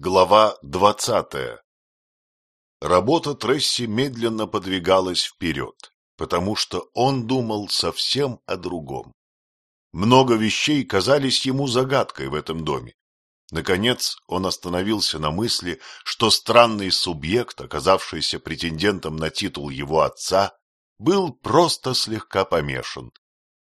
Глава двадцатая Работа Тресси медленно подвигалась вперед, потому что он думал совсем о другом. Много вещей казались ему загадкой в этом доме. Наконец он остановился на мысли, что странный субъект, оказавшийся претендентом на титул его отца, был просто слегка помешан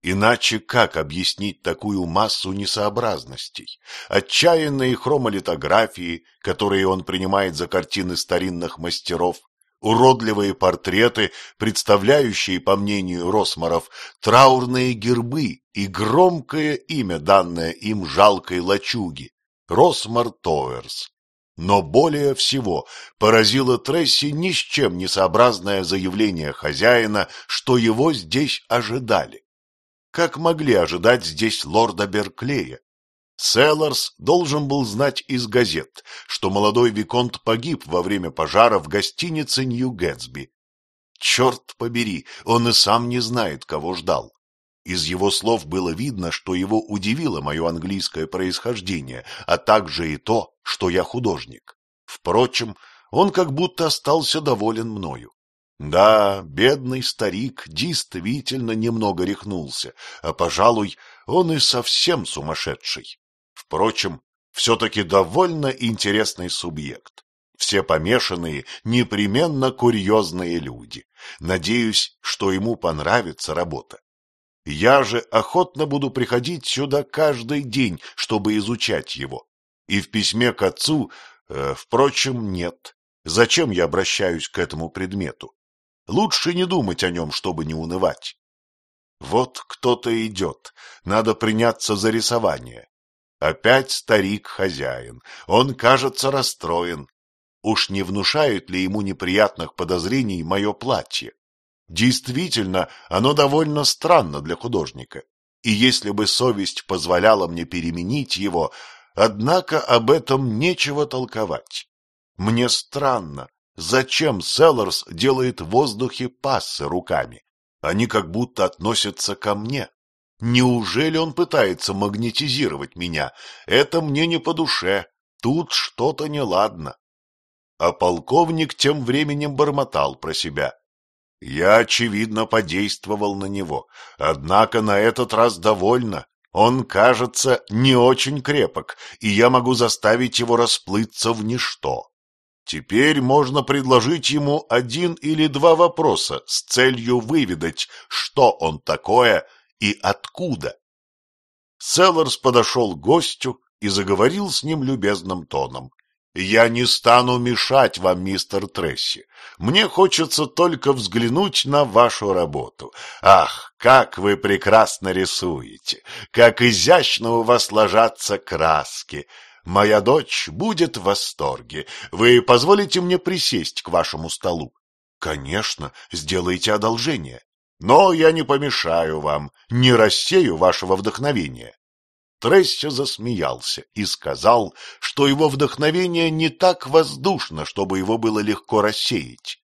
Иначе как объяснить такую массу несообразностей? Отчаянные хромолитографии, которые он принимает за картины старинных мастеров, уродливые портреты, представляющие, по мнению Росмаров, траурные гербы и громкое имя, данное им жалкой лачуги – Росмар Товерс. Но более всего поразило Тресси ни с чем несообразное заявление хозяина, что его здесь ожидали. Как могли ожидать здесь лорда Берклея? Селларс должен был знать из газет, что молодой Виконт погиб во время пожара в гостинице Нью-Гэтсби. Черт побери, он и сам не знает, кого ждал. Из его слов было видно, что его удивило мое английское происхождение, а также и то, что я художник. Впрочем, он как будто остался доволен мною. Да, бедный старик действительно немного рехнулся, а, пожалуй, он и совсем сумасшедший. Впрочем, все-таки довольно интересный субъект. Все помешанные непременно курьезные люди. Надеюсь, что ему понравится работа. Я же охотно буду приходить сюда каждый день, чтобы изучать его. И в письме к отцу, э, впрочем, нет. Зачем я обращаюсь к этому предмету? Лучше не думать о нем, чтобы не унывать. Вот кто-то идет, надо приняться за рисование. Опять старик-хозяин, он, кажется, расстроен. Уж не внушает ли ему неприятных подозрений мое платье? Действительно, оно довольно странно для художника. И если бы совесть позволяла мне переменить его, однако об этом нечего толковать. Мне странно, Зачем Селларс делает в воздухе пассы руками? Они как будто относятся ко мне. Неужели он пытается магнетизировать меня? Это мне не по душе. Тут что-то неладно. А полковник тем временем бормотал про себя. Я, очевидно, подействовал на него, однако на этот раз довольно. Он, кажется, не очень крепок, и я могу заставить его расплыться в ничто. Теперь можно предложить ему один или два вопроса с целью выведать, что он такое и откуда. Селларс подошел к гостю и заговорил с ним любезным тоном. «Я не стану мешать вам, мистер Тресси. Мне хочется только взглянуть на вашу работу. Ах, как вы прекрасно рисуете! Как изящно у вас ложатся краски! Моя дочь будет в восторге. Вы позволите мне присесть к вашему столу? Конечно, сделайте одолжение. Но я не помешаю вам, не рассею вашего вдохновения. Тресси засмеялся и сказал, что его вдохновение не так воздушно, чтобы его было легко рассеять.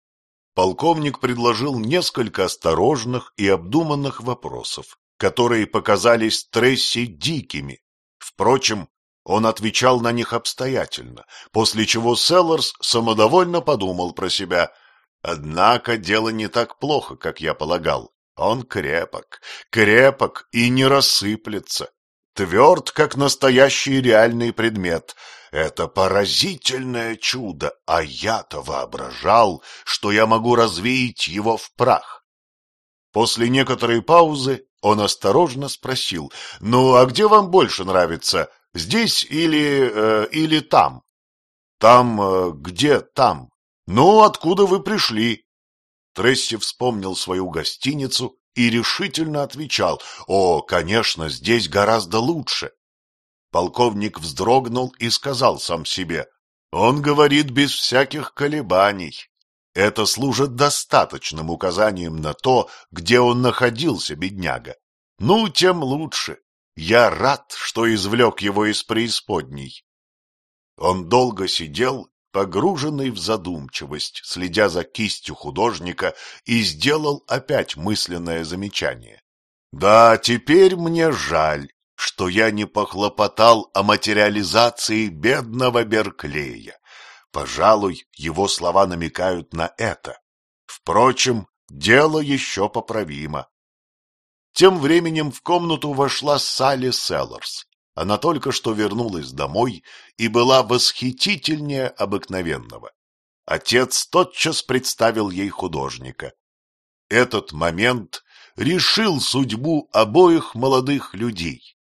Полковник предложил несколько осторожных и обдуманных вопросов, которые показались Тресси дикими. Впрочем, он отвечал на них обстоятельно, после чего Селлерс самодовольно подумал про себя. Однако дело не так плохо, как я полагал. Он крепок, крепок и не рассыплется. Тверд, как настоящий реальный предмет. Это поразительное чудо, а я-то воображал, что я могу развеять его в прах. После некоторой паузы он осторожно спросил, «Ну, а где вам больше нравится, Здесь или... Э, или там. Там... Э, где там? Ну, откуда вы пришли? Тресси вспомнил свою гостиницу и решительно отвечал. О, конечно, здесь гораздо лучше. Полковник вздрогнул и сказал сам себе. Он говорит без всяких колебаний. Это служит достаточным указанием на то, где он находился, бедняга. Ну, тем лучше. Я рад, что извлек его из преисподней. Он долго сидел, погруженный в задумчивость, следя за кистью художника, и сделал опять мысленное замечание. «Да, теперь мне жаль. что я не похлопотал о материализации бедного Берклея. Пожалуй, его слова намекают на это. Впрочем, дело еще поправимо. Тем временем в комнату вошла Салли Селлерс. Она только что вернулась домой и была восхитительнее обыкновенного. Отец тотчас представил ей художника. Этот момент решил судьбу обоих молодых людей.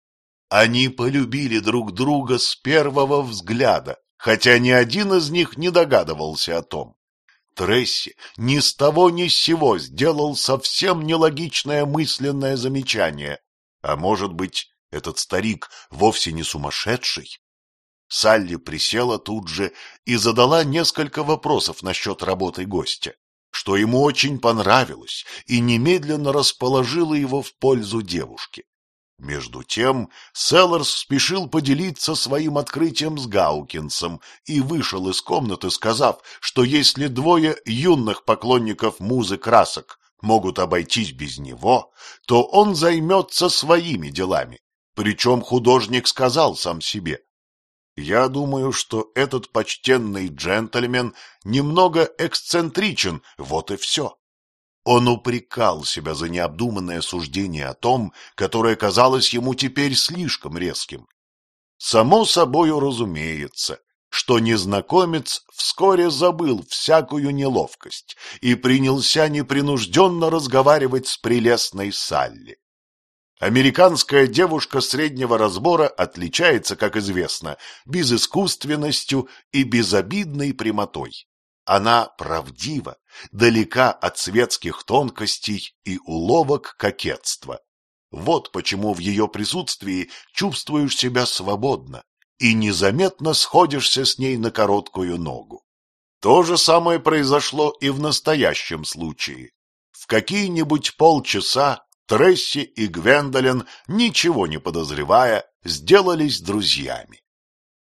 Они полюбили друг друга с первого взгляда, хотя ни один из них не догадывался о том. Тресси ни с того ни с сего сделал совсем нелогичное мысленное замечание. А может быть, этот старик вовсе не сумасшедший? Салли присела тут же и задала несколько вопросов насчет работы гостя, что ему очень понравилось и немедленно расположило его в пользу девушки. Между тем Селлерс спешил поделиться своим открытием с Гаукинсом и вышел из комнаты, сказав, что если двое юных поклонников музы красок могут обойтись без него, то он займется своими делами. Причем художник сказал сам себе, «Я думаю, что этот почтенный джентльмен немного эксцентричен, вот и все». Он упрекал себя за необдуманное суждение о том, которое казалось ему теперь слишком резким. Само собою разумеется, что незнакомец вскоре забыл всякую неловкость и принялся непринужденно разговаривать с прелестной Салли. Американская девушка среднего разбора отличается, как известно, безыскусственностью и безобидной прямотой. Она правдива, далека от светских тонкостей и уловок кокетства. Вот почему в ее присутствии чувствуешь себя свободно и незаметно сходишься с ней на короткую ногу. То же самое произошло и в настоящем случае. В какие-нибудь полчаса Тресси и Гвендолин, ничего не подозревая, сделались друзьями.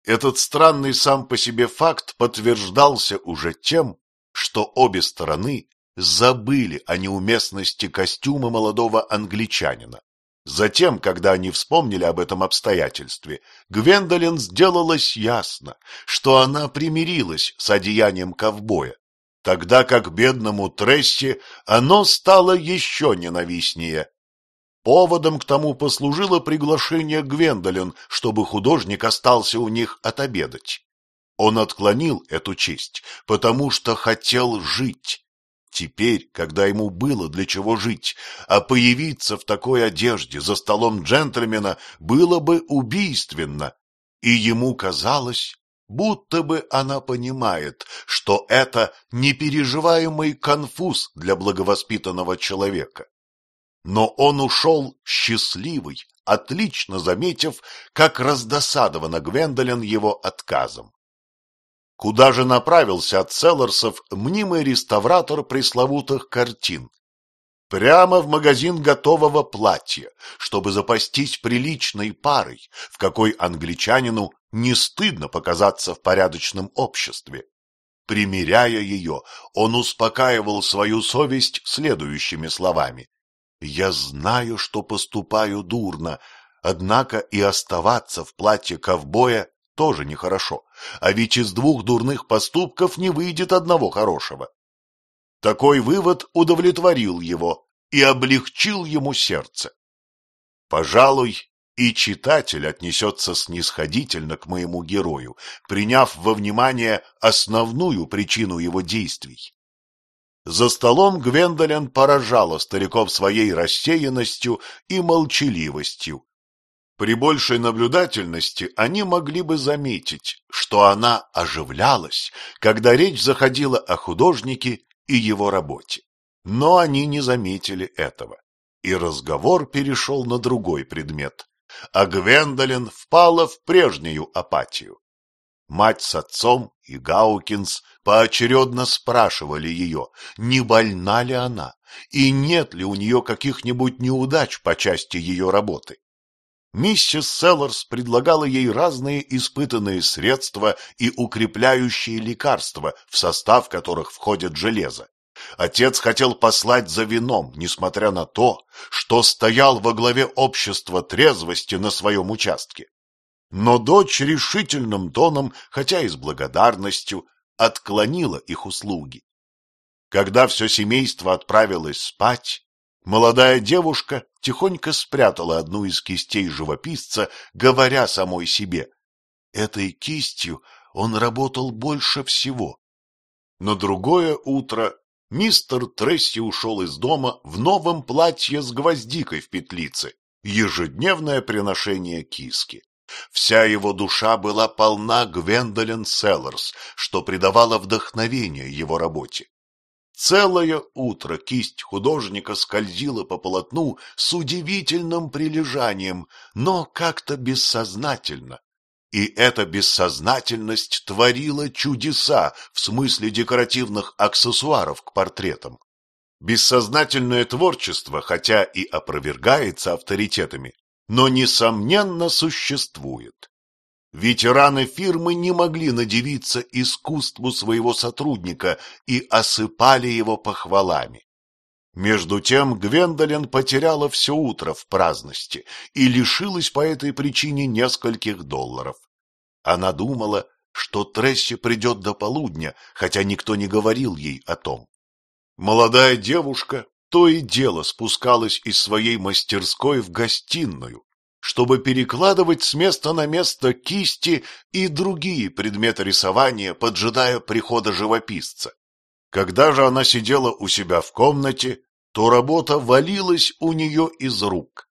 Этот странный сам по себе факт подтверждался уже тем, что обе стороны забыли о неуместности костюма молодого англичанина. Затем, когда они вспомнили об этом обстоятельстве, Гвендолин сделалось ясно, что она примирилась с одеянием ковбоя, тогда как бедному Тресси оно стало еще ненавистнее. Поводом к тому послужило приглашение Гвендолин, чтобы художник остался у них отобедать. Он отклонил эту честь, потому что хотел жить. Теперь, когда ему было для чего жить, а появиться в такой одежде за столом джентльмена было бы убийственно, и ему казалось, будто бы она понимает, что это непереживаемый конфуз для благовоспитанного человека. Но он ушел счастливый, отлично заметив, как раздосадована Гвендолин его отказом. Куда же направился от Селлерсов мнимый реставратор пресловутых картин? Прямо в магазин готового платья, чтобы запастись приличной парой, в какой англичанину не стыдно показаться в порядочном обществе. Примеряя ее, он успокаивал свою совесть следующими словами. Я знаю, что поступаю дурно, однако и оставаться в платье ковбоя тоже нехорошо, а ведь из двух дурных поступков не выйдет одного хорошего. Такой вывод удовлетворил его и облегчил ему сердце. Пожалуй, и читатель отнесется снисходительно к моему герою, приняв во внимание основную причину его действий. За столом Гвендолин поражала стариков своей рассеянностью и молчаливостью. При большей наблюдательности они могли бы заметить, что она оживлялась, когда речь заходила о художнике и его работе. Но они не заметили этого, и разговор перешел на другой предмет, а Гвендолин впала в прежнюю апатию. Мать с отцом и Гаукинс поочередно спрашивали ее, не больна ли она и нет ли у нее каких-нибудь неудач по части ее работы. Миссис Селлерс предлагала ей разные испытанные средства и укрепляющие лекарства, в состав которых входит железо, Отец хотел послать за вином, несмотря на то, что стоял во главе общества трезвости на своем участке. Но дочь решительным тоном, хотя и с благодарностью, отклонила их услуги. Когда все семейство отправилось спать, молодая девушка тихонько спрятала одну из кистей живописца, говоря самой себе, «Этой кистью он работал больше всего». На другое утро мистер Тресси ушел из дома в новом платье с гвоздикой в петлице, ежедневное приношение киски. Вся его душа была полна Гвендолин Селлерс, что придавало вдохновение его работе. Целое утро кисть художника скользила по полотну с удивительным прилежанием, но как-то бессознательно. И эта бессознательность творила чудеса в смысле декоративных аксессуаров к портретам. Бессознательное творчество, хотя и опровергается авторитетами, но, несомненно, существует. Ветераны фирмы не могли надевиться искусству своего сотрудника и осыпали его похвалами. Между тем Гвендолин потеряла все утро в праздности и лишилась по этой причине нескольких долларов. Она думала, что Тресси придет до полудня, хотя никто не говорил ей о том. Молодая девушка то и дело спускалась из своей мастерской в гостиную, чтобы перекладывать с места на место кисти и другие предметы рисования, поджидая прихода живописца. Когда же она сидела у себя в комнате, то работа валилась у нее из рук.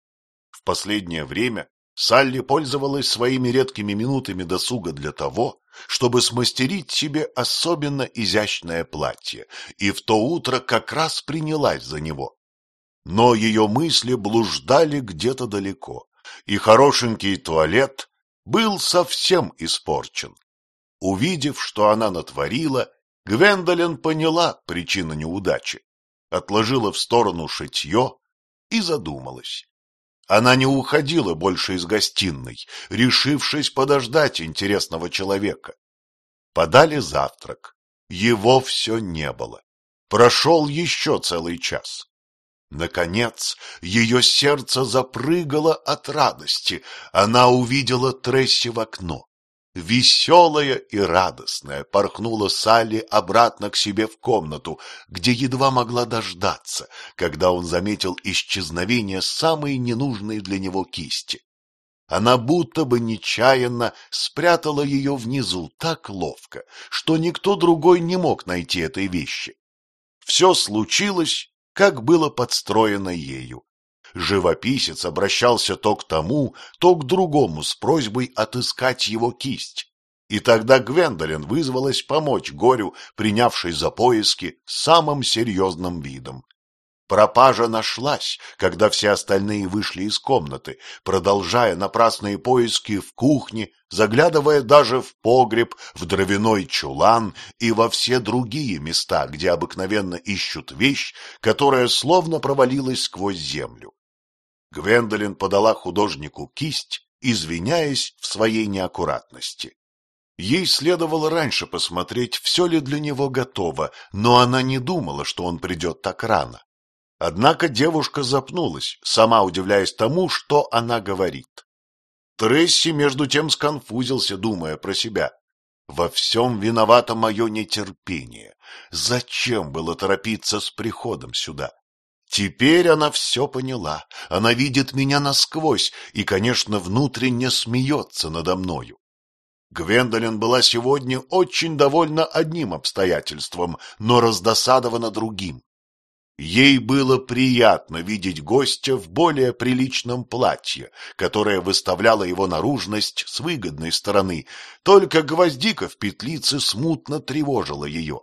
В последнее время Салли пользовалась своими редкими минутами досуга для того, чтобы смастерить себе особенно изящное платье, и в то утро как раз принялась за него. Но ее мысли блуждали где-то далеко и хорошенький туалет был совсем испорчен. Увидев, что она натворила, Гвендолин поняла причину неудачи, отложила в сторону шитье и задумалась. Она не уходила больше из гостиной, решившись подождать интересного человека. Подали завтрак. Его все не было. Прошел еще целый час. Наконец, ее сердце запрыгало от радости. Она увидела Тресси в окно. Веселая и радостная порхнула Салли обратно к себе в комнату, где едва могла дождаться, когда он заметил исчезновение самой ненужной для него кисти. Она будто бы нечаянно спрятала ее внизу так ловко, что никто другой не мог найти этой вещи. Все случилось как было подстроено ею. Живописец обращался то к тому, то к другому с просьбой отыскать его кисть. И тогда Гвендолин вызвалась помочь горю, принявшей за поиски самым серьезным видом. Пропажа нашлась, когда все остальные вышли из комнаты, продолжая напрасные поиски в кухне, заглядывая даже в погреб, в дровяной чулан и во все другие места, где обыкновенно ищут вещь, которая словно провалилась сквозь землю. Гвендолин подала художнику кисть, извиняясь в своей неаккуратности. Ей следовало раньше посмотреть, все ли для него готово, но она не думала, что он придет так рано. Однако девушка запнулась, сама удивляясь тому, что она говорит. Тресси между тем сконфузился, думая про себя. Во всем виновато мое нетерпение. Зачем было торопиться с приходом сюда? Теперь она все поняла. Она видит меня насквозь и, конечно, внутренне смеется надо мною. Гвендолин была сегодня очень довольна одним обстоятельством, но раздосадована другим. Ей было приятно видеть гостя в более приличном платье, которое выставляло его наружность с выгодной стороны, только гвоздика в петлице смутно тревожила ее.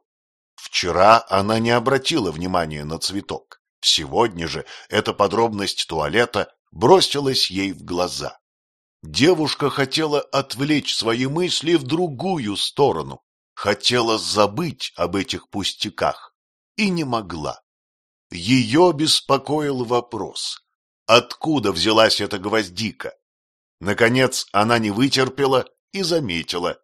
Вчера она не обратила внимания на цветок. Сегодня же эта подробность туалета бросилась ей в глаза. Девушка хотела отвлечь свои мысли в другую сторону, хотела забыть об этих пустяках и не могла. Ее беспокоил вопрос, откуда взялась эта гвоздика. Наконец она не вытерпела и заметила.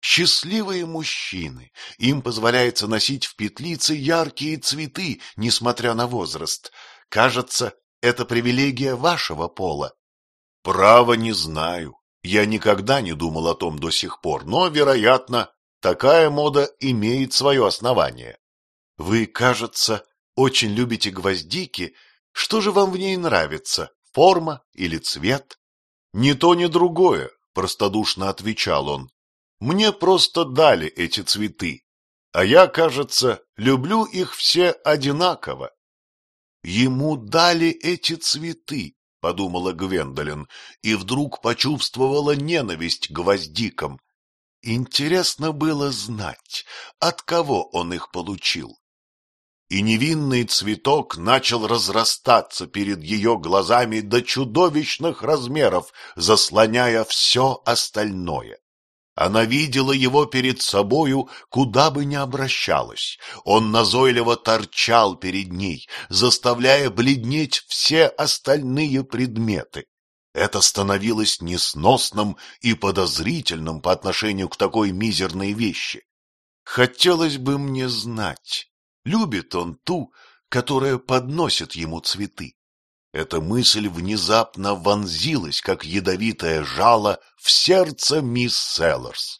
Счастливые мужчины. Им позволяется носить в петлице яркие цветы, несмотря на возраст. Кажется, это привилегия вашего пола. Право не знаю. Я никогда не думал о том до сих пор, но, вероятно, такая мода имеет свое основание. Вы, кажется, очень любите гвоздики. Что же вам в ней нравится, форма или цвет? Ни то, ни другое, простодушно отвечал он. Мне просто дали эти цветы, а я, кажется, люблю их все одинаково. Ему дали эти цветы, подумала Гвендолин, и вдруг почувствовала ненависть к гвоздикам. Интересно было знать, от кого он их получил. И невинный цветок начал разрастаться перед ее глазами до чудовищных размеров, заслоняя все остальное. Она видела его перед собою, куда бы ни обращалась. Он назойливо торчал перед ней, заставляя бледнеть все остальные предметы. Это становилось несносным и подозрительным по отношению к такой мизерной вещи. Хотелось бы мне знать, любит он ту, которая подносит ему цветы. Эта мысль внезапно вонзилась, как ядовитое жало, в сердце мисс Селлерс.